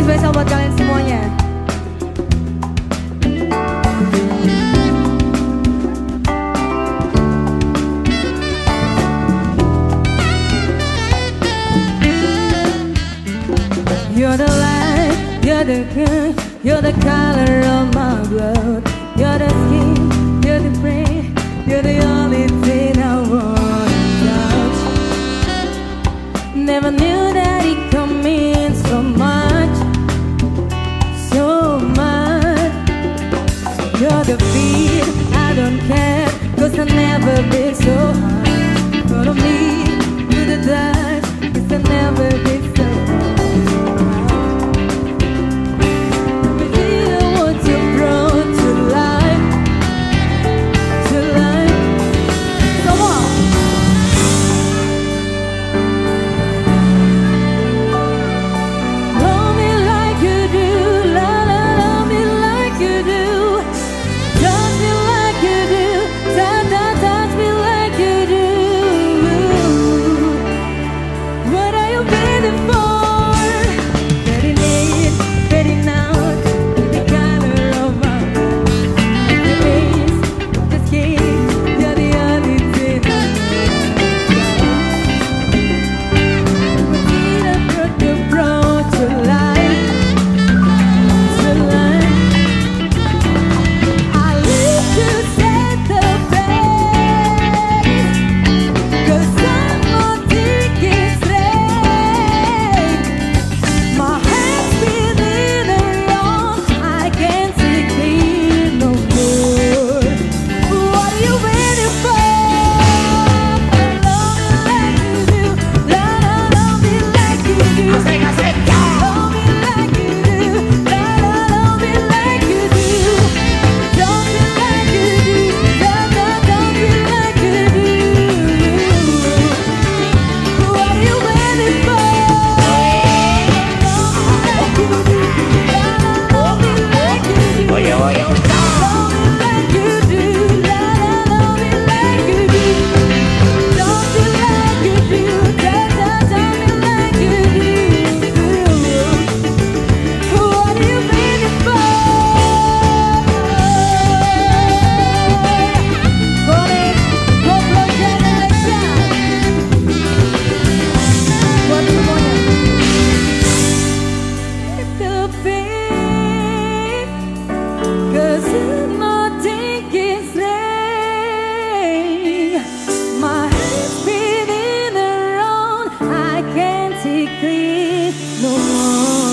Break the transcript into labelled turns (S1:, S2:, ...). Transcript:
S1: Buat kalian semuanya You're the light, you're the good, you're the color of my blood You're the skin, you're the brain, you're the only thing. breathe no more.